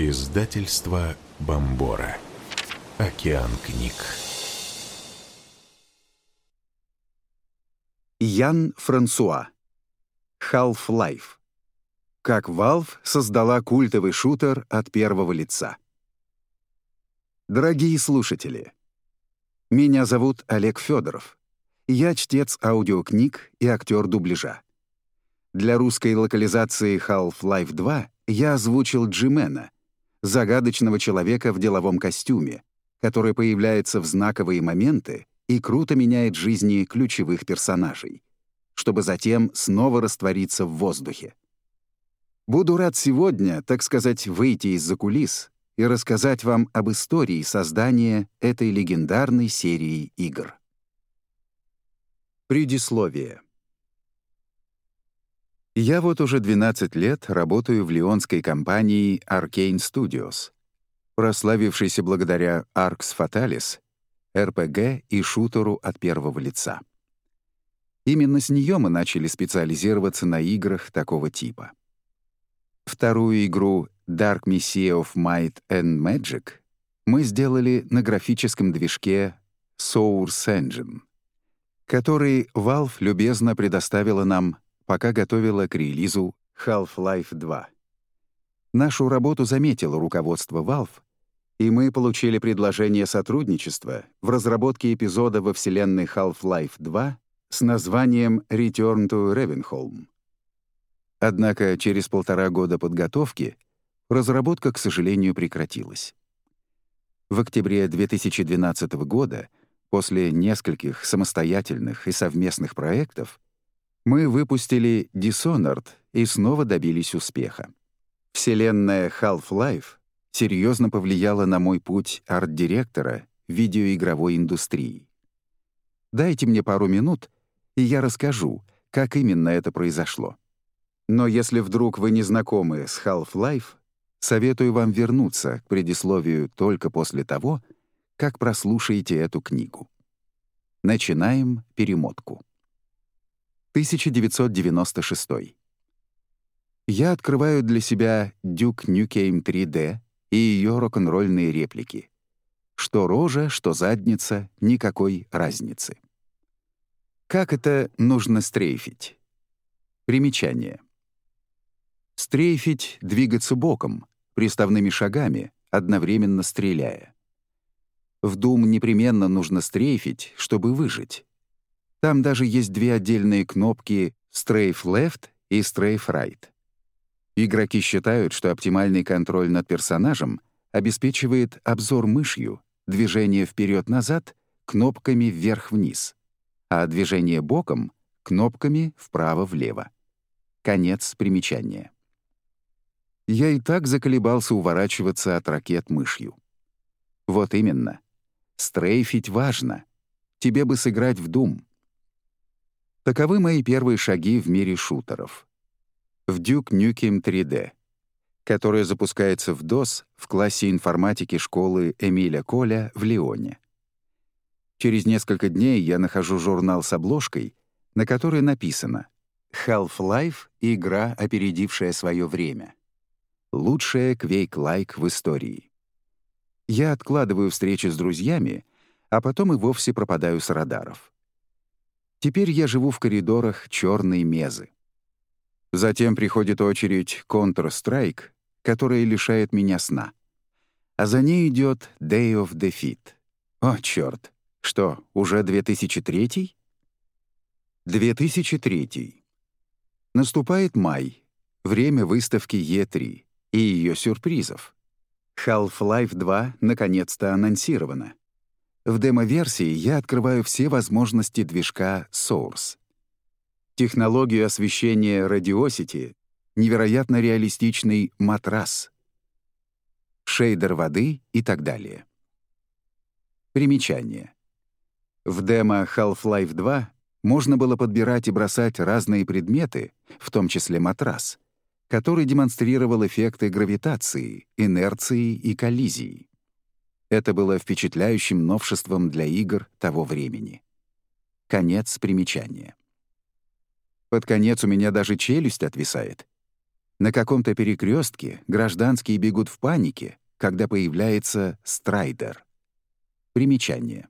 Издательство Бомбора. Океан книг. Ян Франсуа. Half-Life. Как Valve создала культовый шутер от первого лица. Дорогие слушатели, меня зовут Олег Федоров. Я чтец аудиокниг и актер дубляжа. Для русской локализации Half-Life 2 я озвучил Джимена — загадочного человека в деловом костюме, который появляется в знаковые моменты и круто меняет жизни ключевых персонажей, чтобы затем снова раствориться в воздухе. Буду рад сегодня, так сказать, выйти из-за кулис и рассказать вам об истории создания этой легендарной серии игр. Предисловие. Я вот уже 12 лет работаю в лионской компании Arcane Studios, прославившейся благодаря Arx Fatalis, RPG и шутеру от первого лица. Именно с нее мы начали специализироваться на играх такого типа. Вторую игру Dark Messiah of Might and Magic мы сделали на графическом движке Source Engine, который Valve любезно предоставила нам пока готовила к релизу Half-Life 2. Нашу работу заметило руководство Valve, и мы получили предложение сотрудничества в разработке эпизода во вселенной Half-Life 2 с названием Return to Ravenholm. Однако через полтора года подготовки разработка, к сожалению, прекратилась. В октябре 2012 года, после нескольких самостоятельных и совместных проектов, мы выпустили Dishonored и снова добились успеха. Вселенная Half-Life серьезно повлияла на мой путь арт-директора видеоигровой индустрии. Дайте мне пару минут, и я расскажу, как именно это произошло. Но если вдруг вы не знакомы с Half-Life, советую вам вернуться к предисловию только после того, как прослушаете эту книгу. Начинаем перемотку. 1996. Я открываю для себя Duke Nukem 3D и ее рок-н-ролльные реплики. Что рожа, что задница, никакой разницы. Как это нужно стрейфить? Примечание. Стрейфить — двигаться боком, приставными шагами, одновременно стреляя. В Doom непременно нужно стрейфить, чтобы выжить. Там даже есть две отдельные кнопки Strafe Left и Strafe Right. Игроки считают, что оптимальный контроль над персонажем обеспечивает обзор мышью, движение вперед-назад кнопками вверх-вниз, а движение боком — кнопками вправо-влево. Конец примечания. Я и так заколебался уворачиваться от ракет мышью. Вот именно. Стрейфить важно. Тебе бы сыграть в Doom. Таковы мои первые шаги в мире шутеров. В Duke Nukem 3D, которая запускается в DOS в классе информатики школы Эмиля Коля в Лионе. Через несколько дней я нахожу журнал с обложкой, на которой написано «Half-Life — игра, опередившая свое время. Лучшая квейк-лайк в истории». Я откладываю встречи с друзьями, а потом и вовсе пропадаю с радаров. Теперь я живу в коридорах черной мезы. Затем приходит очередь Counter-Strike, которая лишает меня сна. А за ней идет Day of Defeat. О, черт! Что, уже 2003? 2003. Наступает май, время выставки E3 и ее сюрпризов. Half-Life 2 наконец-то анонсирована. В демо-версии я открываю все возможности движка Source. Технологию освещения Radiosity, невероятно реалистичный матрас, шейдер воды и так далее. Примечание. В демо Half-Life 2 можно было подбирать и бросать разные предметы, в том числе матрас, который демонстрировал эффекты гравитации, инерции и коллизии. Это было впечатляющим новшеством для игр того времени. Конец примечания. Под конец у меня даже челюсть отвисает. На каком-то перекрестке гражданские бегут в панике, когда появляется страйдер. Примечание.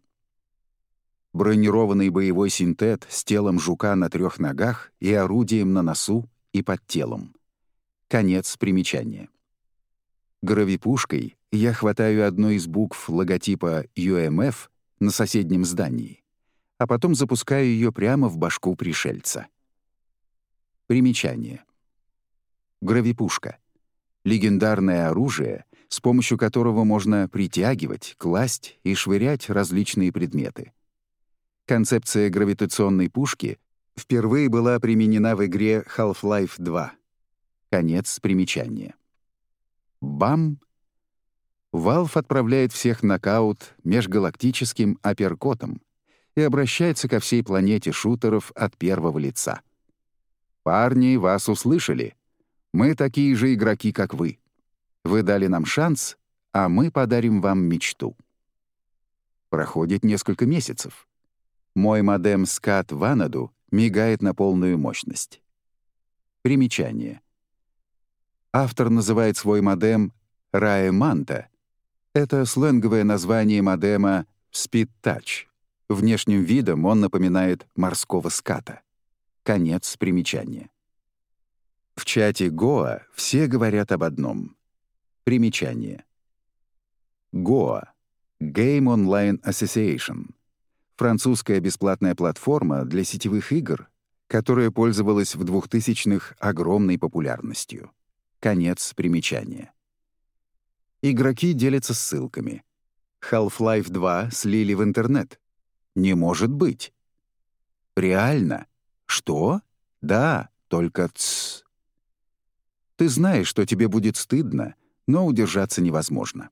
Бронированный боевой синтет с телом жука на трех ногах и орудием на носу и под телом. Конец примечания. Гравипушкой я хватаю одну из букв логотипа UMF на соседнем здании, а потом запускаю ее прямо в башку пришельца. Примечание. Гравипушка — легендарное оружие, с помощью которого можно притягивать, класть и швырять различные предметы. Концепция гравитационной пушки впервые была применена в игре Half-Life 2. Конец примечания. Бам! Valve отправляет всех нокаут межгалактическим апперкотом и обращается ко всей планете шутеров от первого лица. «Парни, вас услышали. Мы такие же игроки, как вы. Вы дали нам шанс, а мы подарим вам мечту». Проходит несколько месяцев. Мой модем SCAT Ванаду мигает на полную мощность. Примечание. Автор называет свой модем Раэманта. Это сленговое название модема Speed Touch. Внешним видом он напоминает морского ската. Конец примечания. В чате Гоа все говорят об одном. Примечание. Гоа — Game Online Association. Французская бесплатная платформа для сетевых игр, которая пользовалась в 2000-х огромной популярностью. Конец примечания. Игроки делятся ссылками. Half-Life 2 слили в интернет. Не может быть. Реально? Что? Да, только ц. Ты знаешь, что тебе будет стыдно, но удержаться невозможно.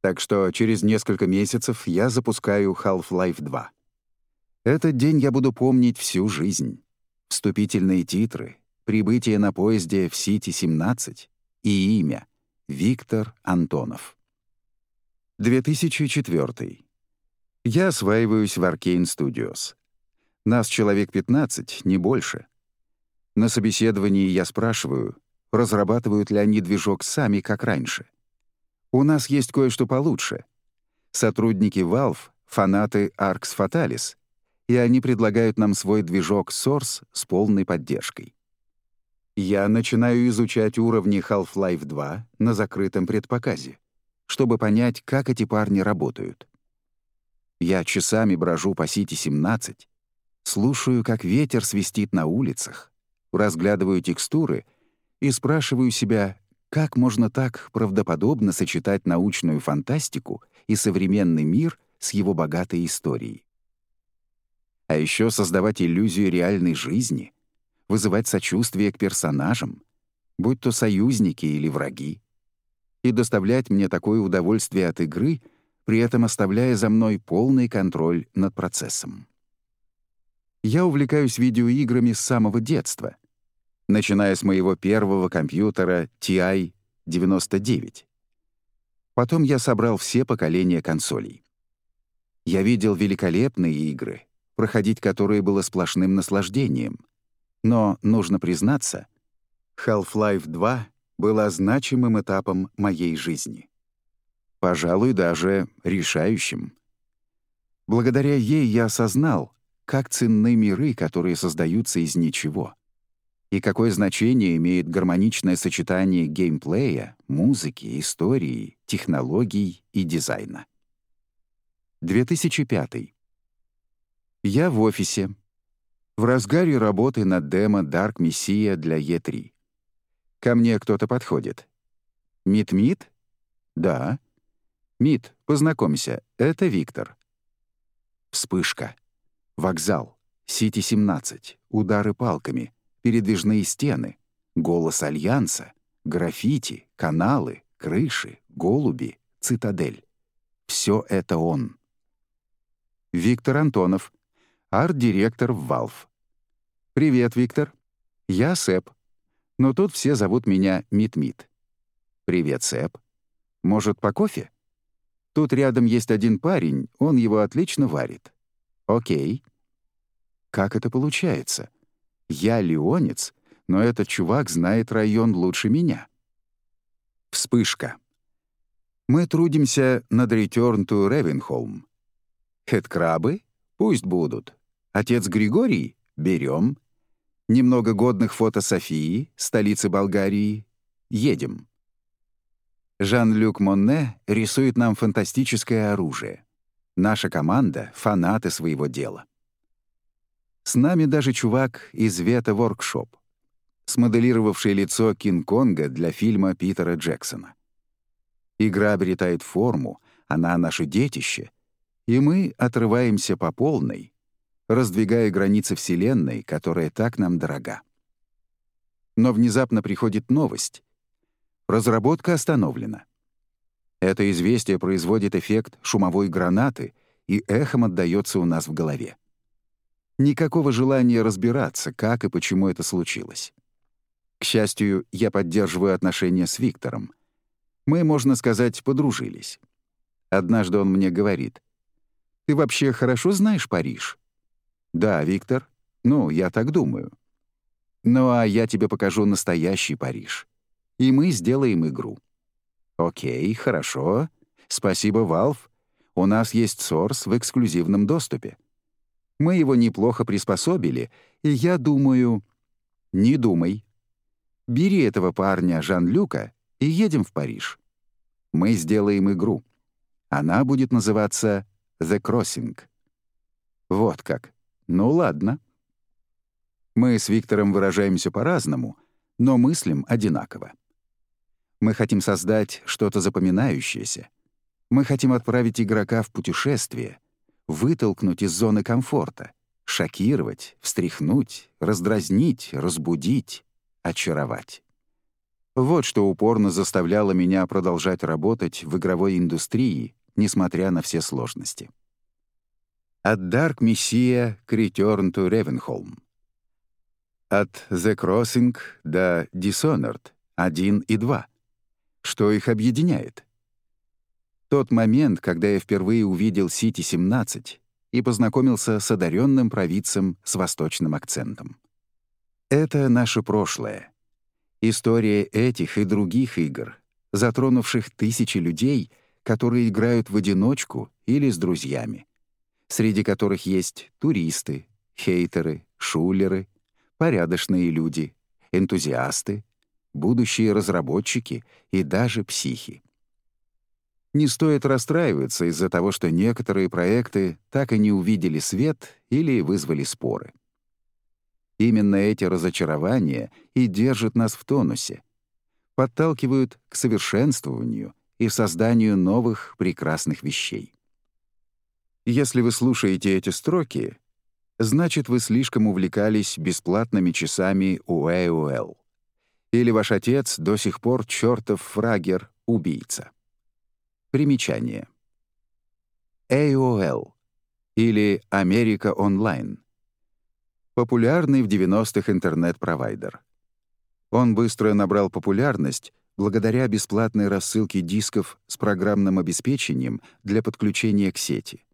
Так что через несколько месяцев я запускаю Half-Life 2. Этот день я буду помнить всю жизнь. Вступительные титры, прибытие на поезде в Сити-17 и имя — Виктор Антонов. 2004. Я осваиваюсь в Arcane Studios. Нас человек 15, не больше. На собеседовании я спрашиваю, разрабатывают ли они движок сами, как раньше. У нас есть кое-что получше. Сотрудники Valve — фанаты Arx Fatalis, и они предлагают нам свой движок Source с полной поддержкой. Я начинаю изучать уровни Half-Life 2 на закрытом предпоказе, чтобы понять, как эти парни работают. Я часами брожу по Сити-17, слушаю, как ветер свистит на улицах, разглядываю текстуры и спрашиваю себя, как можно так правдоподобно сочетать научную фантастику и современный мир с его богатой историей. А еще создавать иллюзию реальной жизни — вызывать сочувствие к персонажам, будь то союзники или враги, и доставлять мне такое удовольствие от игры, при этом оставляя за мной полный контроль над процессом. Я увлекаюсь видеоиграми с самого детства, начиная с моего первого компьютера TI-99. Потом я собрал все поколения консолей. Я видел великолепные игры, проходить которые было сплошным наслаждением — но, нужно признаться, Half-Life 2 была значимым этапом моей жизни. Пожалуй, даже решающим. Благодаря ей я осознал, как ценны миры, которые создаются из ничего, и какое значение имеет гармоничное сочетание геймплея, музыки, истории, технологий и дизайна. 2005. Я в офисе, в разгаре работы над демо Dark Messiah для E3. Ко мне кто-то подходит. «Мит-Мит?» «Да». «Мит, познакомься, это Виктор». Вспышка. Вокзал. Сити-17. Удары палками. Передвижные стены. Голос Альянса. Граффити, каналы, крыши, голуби, цитадель. Все это он. Виктор Антонов, арт-директор в Valve. «Привет, Виктор. Я Сэп. Но тут все зовут меня Мит-Мит». «Привет, Сэп. Может, по кофе?» «Тут рядом есть один парень, он его отлично варит». «Окей». «Как это получается? Я леонец, но этот чувак знает район лучше меня. Вспышка. Мы трудимся над Return to Ravenholm. Хедкрабы? Пусть будут. Отец Григорий? Берем. Немного годных фото Софии, столицы Болгарии. Едем. Жан-Люк Монне рисует нам фантастическое оружие. Наша команда — фанаты своего дела. С нами даже чувак из Вета Воркшоп, смоделировавший лицо Кинг-Конга для фильма Питера Джексона. Игра обретает форму, она — наше детище, и мы отрываемся по полной, раздвигая границы Вселенной, которая так нам дорога. Но внезапно приходит новость. Разработка остановлена. Это известие производит эффект шумовой гранаты и эхом отдаётся у нас в голове. Никакого желания разбираться, как и почему это случилось. К счастью, я поддерживаю отношения с Виктором. Мы, можно сказать, подружились. Однажды он мне говорит, «Ты вообще хорошо знаешь Париж?» «Да, Виктор. Ну, я так думаю». «Ну, а я тебе покажу настоящий Париж и мы сделаем игру». «Окей, хорошо. Спасибо, Valve. У нас есть Source в эксклюзивном доступе. Мы его неплохо приспособили, и я думаю...» «Не думай. Бери этого парня Жан-Люка и едем в Париж. Мы сделаем игру. Она будет называться «The Crossing». Вот как. Ну ладно. Мы с Виктором выражаемся по-разному, но мыслим одинаково. Мы хотим создать что-то запоминающееся. Мы хотим отправить игрока в путешествие, вытолкнуть из зоны комфорта, шокировать, встряхнуть, раздразнить, разбудить, очаровать. Вот что упорно заставляло меня продолжать работать в игровой индустрии, несмотря на все сложности. От Dark Messiah к Return to Ravenholm. От The Crossing до Dishonored 1 и 2. Что их объединяет? Тот момент, когда я впервые увидел Сити-17 и познакомился с одаренным провидцем с восточным акцентом. Это наше прошлое. История этих и других игр, затронувших тысячи людей, которые играют в одиночку или с друзьями, среди которых есть туристы, хейтеры, шулеры, порядочные люди, энтузиасты, будущие разработчики и даже психи. Не стоит расстраиваться из-за того, что некоторые проекты так и не увидели свет или вызвали споры. Именно эти разочарования и держат нас в тонусе, подталкивают к совершенствованию и созданию новых прекрасных вещей. Если вы слушаете эти строки, значит, вы слишком увлекались бесплатными часами у AOL. Или ваш отец до сих пор чертов фрагер, убийца. Примечание. AOL или Америка Онлайн. Популярный в 90-х интернет-провайдер. Он быстро набрал популярность благодаря бесплатной рассылке дисков с программным обеспечением для подключения к сети.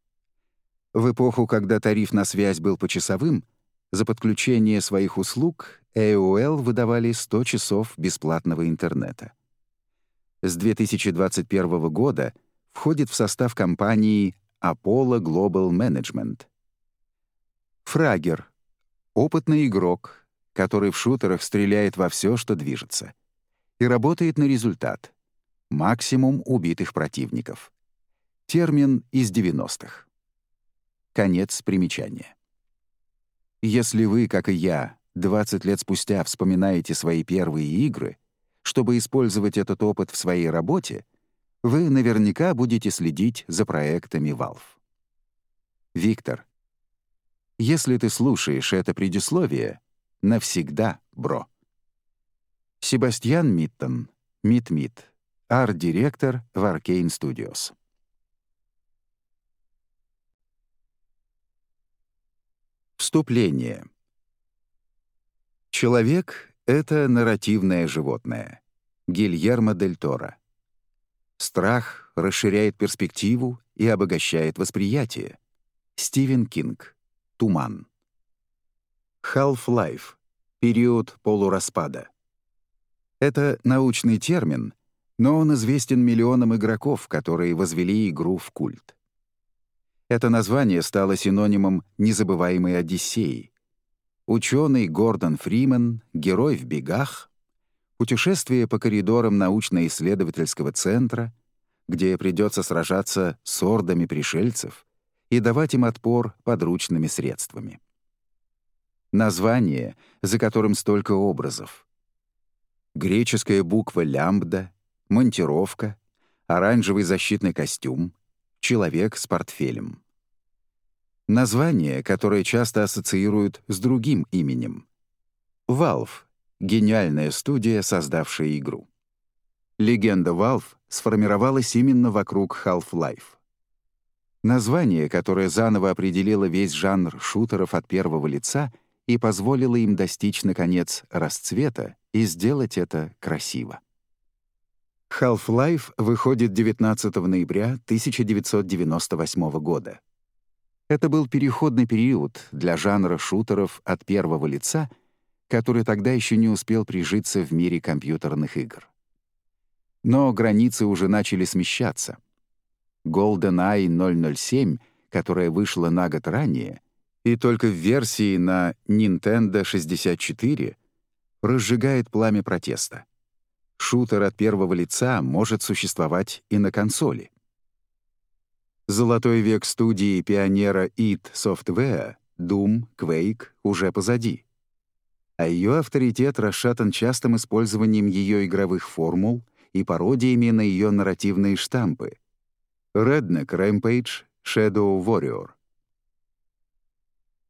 В эпоху, когда тариф на связь был почасовым, за подключение своих услуг AOL выдавали 100 часов бесплатного интернета. С 2021 года входит в состав компании Apollo Global Management. Фрагер — опытный игрок, который в шутерах стреляет во все, что движется, и работает на результат — максимум убитых противников. Термин из 90-х. Конец примечания. Если вы, как и я, 20 лет спустя вспоминаете свои первые игры, чтобы использовать этот опыт в своей работе, вы наверняка будете следить за проектами Valve. Виктор, если ты слушаешь это предисловие, навсегда, бро. Себастьян Миттон, Мит-Мит, арт-директор в Arcane Studios. Вступление. Человек — это нарративное животное. Гильермо дель Торо. Страх расширяет перспективу и обогащает восприятие. Стивен Кинг. Туман. Half-Life. период полураспада. Это научный термин, но он известен миллионам игроков, которые возвели игру в культ. Это название стало синонимом незабываемой Одиссеи. Ученый Гордон Фриман, герой в бегах, путешествие по коридорам научно-исследовательского центра, где придется сражаться с ордами пришельцев и давать им отпор подручными средствами. Название, за которым столько образов. Греческая буква «лямбда», монтировка, оранжевый защитный костюм, человек с портфелем. Название, которое часто ассоциируют с другим именем. Valve — гениальная студия, создавшая игру. Легенда Valve сформировалась именно вокруг Half-Life. Название, которое заново определило весь жанр шутеров от первого лица и позволило им достичь, наконец, расцвета и сделать это красиво. Half-Life выходит 19 ноября 1998 года. Это был переходный период для жанра шутеров от первого лица, который тогда еще не успел прижиться в мире компьютерных игр. Но границы уже начали смещаться. GoldenEye 007, которая вышла на год ранее, и только в версии на Nintendo 64, разжигает пламя протеста шутер от первого лица может существовать и на консоли. Золотой век студии пионера id Software, Doom, Quake уже позади. А ее авторитет расшатан частым использованием ее игровых формул и пародиями на ее нарративные штампы. Redneck Rampage, Shadow Warrior.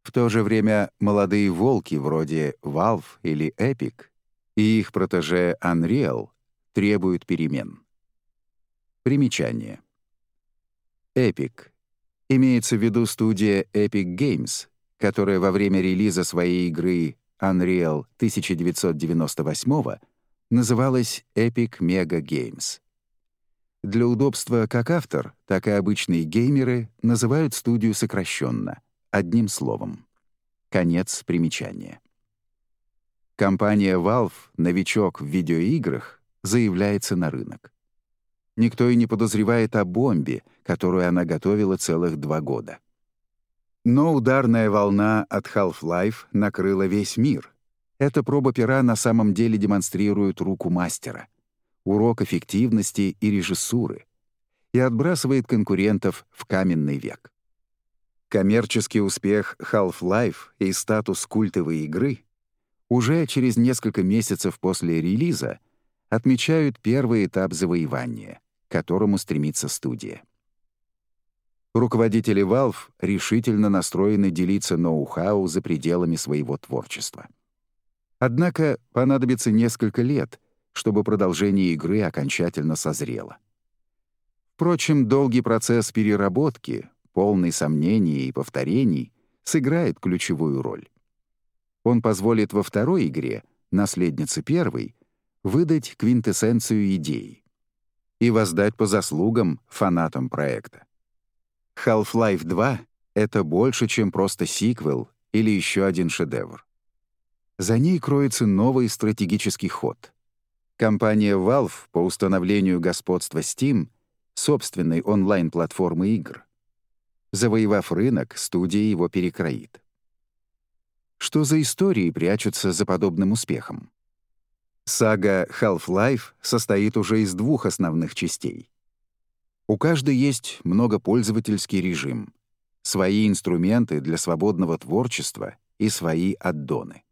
В то же время молодые волки вроде Valve или Epic и их протеже Unreal требуют перемен. Примечание. Epic. Имеется в виду студия Epic Games, которая во время релиза своей игры Unreal 1998 называлась Epic Mega Games. Для удобства как автор, так и обычные геймеры называют студию сокращенно, одним словом. Конец примечания. Компания Valve, новичок в видеоиграх, заявляется на рынок. Никто и не подозревает о бомбе, которую она готовила целых два года. Но ударная волна от Half-Life накрыла весь мир. Эта проба пера на самом деле демонстрирует руку мастера, урок эффективности и режиссуры и отбрасывает конкурентов в каменный век. Коммерческий успех Half-Life и статус культовой игры уже через несколько месяцев после релиза отмечают первый этап завоевания, к которому стремится студия. Руководители Valve решительно настроены делиться ноу-хау за пределами своего творчества. Однако понадобится несколько лет, чтобы продолжение игры окончательно созрело. Впрочем, долгий процесс переработки, полный сомнений и повторений, сыграет ключевую роль. Он позволит во второй игре, наследнице первой, выдать квинтэссенцию идей и воздать по заслугам фанатам проекта. Half-Life 2 — это больше, чем просто сиквел или еще один шедевр. За ней кроется новый стратегический ход. Компания Valve по установлению господства Steam — собственной онлайн-платформы игр. Завоевав рынок, студия его перекроит. Что за истории прячутся за подобным успехом? Сага Half-Life состоит уже из двух основных частей. У каждой есть многопользовательский режим, свои инструменты для свободного творчества и свои аддоны.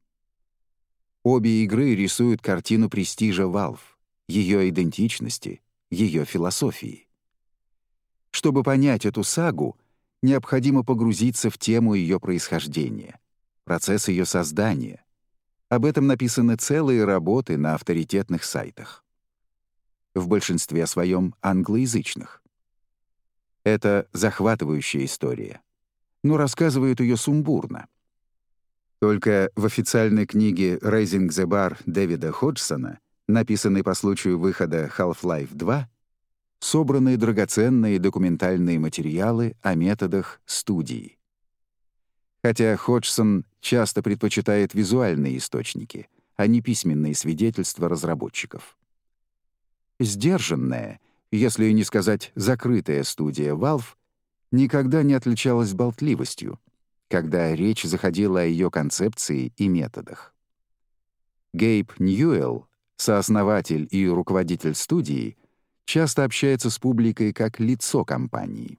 Обе игры рисуют картину престижа Valve, ее идентичности, ее философии. Чтобы понять эту сагу, необходимо погрузиться в тему ее происхождения процесс ее создания. Об этом написаны целые работы на авторитетных сайтах. В большинстве своем англоязычных. Это захватывающая история, но рассказывают ее сумбурно. Только в официальной книге «Raising the Bar» Дэвида Ходжсона, написанной по случаю выхода Half-Life 2, собраны драгоценные документальные материалы о методах студии. Хотя Ходжсон часто предпочитает визуальные источники, а не письменные свидетельства разработчиков. Сдержанная, если не сказать закрытая студия Valve, никогда не отличалась болтливостью, когда речь заходила о ее концепции и методах. Гейб Ньюэлл, сооснователь и руководитель студии, часто общается с публикой как лицо компании,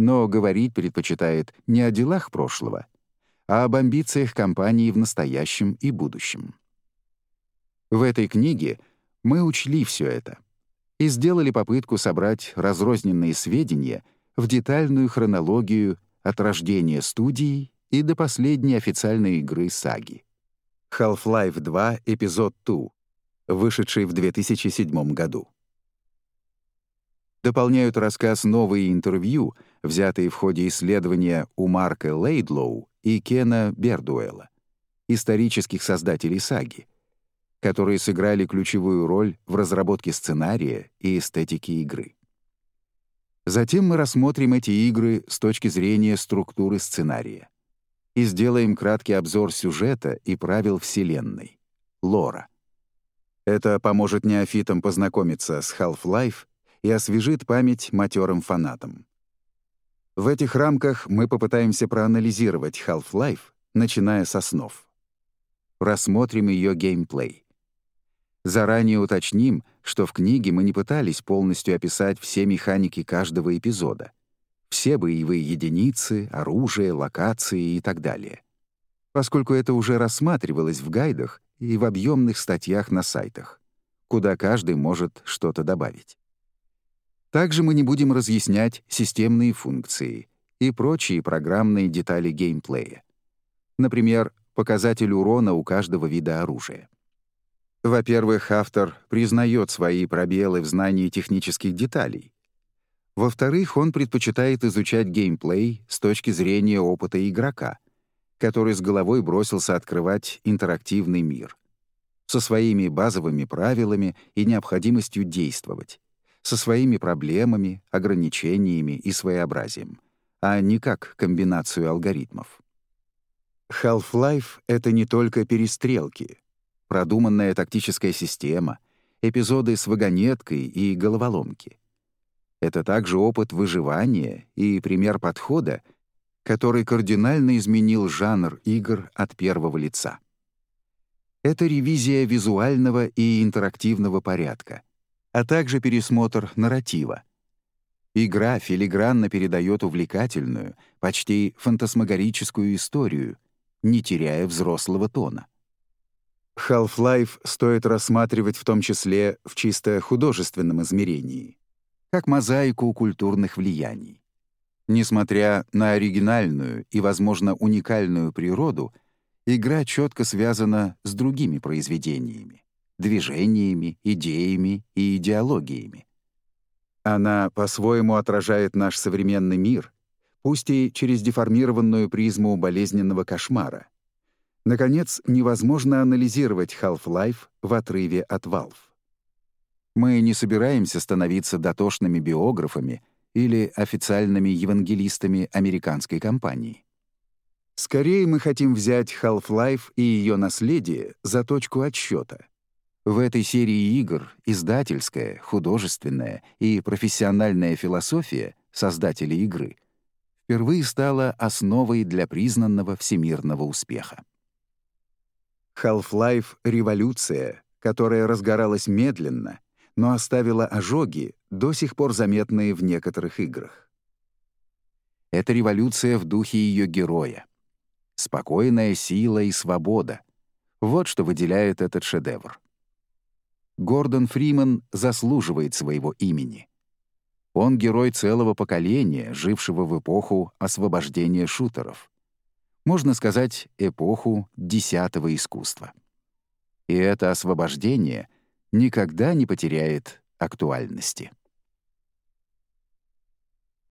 но говорить предпочитает не о делах прошлого, а об амбициях компании в настоящем и будущем. В этой книге мы учли все это и сделали попытку собрать разрозненные сведения в детальную хронологию от рождения студии и до последней официальной игры саги. Half-Life 2 эпизод 2, вышедший в 2007 году. Дополняют рассказ новые интервью, взятые в ходе исследования у Марка Лейдлоу и Кена Бердуэлла, исторических создателей саги, которые сыграли ключевую роль в разработке сценария и эстетики игры. Затем мы рассмотрим эти игры с точки зрения структуры сценария и сделаем краткий обзор сюжета и правил Вселенной — лора. Это поможет неофитам познакомиться с Half-Life и освежит память матерым фанатам. В этих рамках мы попытаемся проанализировать Half-Life, начиная с основ. Рассмотрим ее геймплей. Заранее уточним, что в книге мы не пытались полностью описать все механики каждого эпизода. Все боевые единицы, оружие, локации и так далее. Поскольку это уже рассматривалось в гайдах и в объемных статьях на сайтах, куда каждый может что-то добавить. Также мы не будем разъяснять системные функции и прочие программные детали геймплея. Например, показатель урона у каждого вида оружия. Во-первых, автор признает свои пробелы в знании технических деталей. Во-вторых, он предпочитает изучать геймплей с точки зрения опыта игрока, который с головой бросился открывать интерактивный мир со своими базовыми правилами и необходимостью действовать, со своими проблемами, ограничениями и своеобразием, а не как комбинацию алгоритмов. Half-Life — это не только перестрелки — продуманная тактическая система, эпизоды с вагонеткой и головоломки. Это также опыт выживания и пример подхода, который кардинально изменил жанр игр от первого лица. Это ревизия визуального и интерактивного порядка, а также пересмотр нарратива. Игра филигранно передает увлекательную, почти фантасмагорическую историю, не теряя взрослого тона. Half-Life стоит рассматривать в том числе в чисто художественном измерении, как мозаику культурных влияний. Несмотря на оригинальную и, возможно, уникальную природу, игра четко связана с другими произведениями, движениями, идеями и идеологиями. Она по-своему отражает наш современный мир, пусть и через деформированную призму болезненного кошмара — Наконец, невозможно анализировать Half-Life в отрыве от Valve. Мы не собираемся становиться дотошными биографами или официальными евангелистами американской компании. Скорее мы хотим взять Half-Life и ее наследие за точку отсчета. В этой серии игр издательская, художественная и профессиональная философия создателей игры впервые стала основой для признанного всемирного успеха. Half-Life — революция, которая разгоралась медленно, но оставила ожоги, до сих пор заметные в некоторых играх. Это революция в духе ее героя. Спокойная сила и свобода — вот что выделяет этот шедевр. Гордон Фриман заслуживает своего имени. Он герой целого поколения, жившего в эпоху освобождения шутеров можно сказать, эпоху десятого искусства. И это освобождение никогда не потеряет актуальности.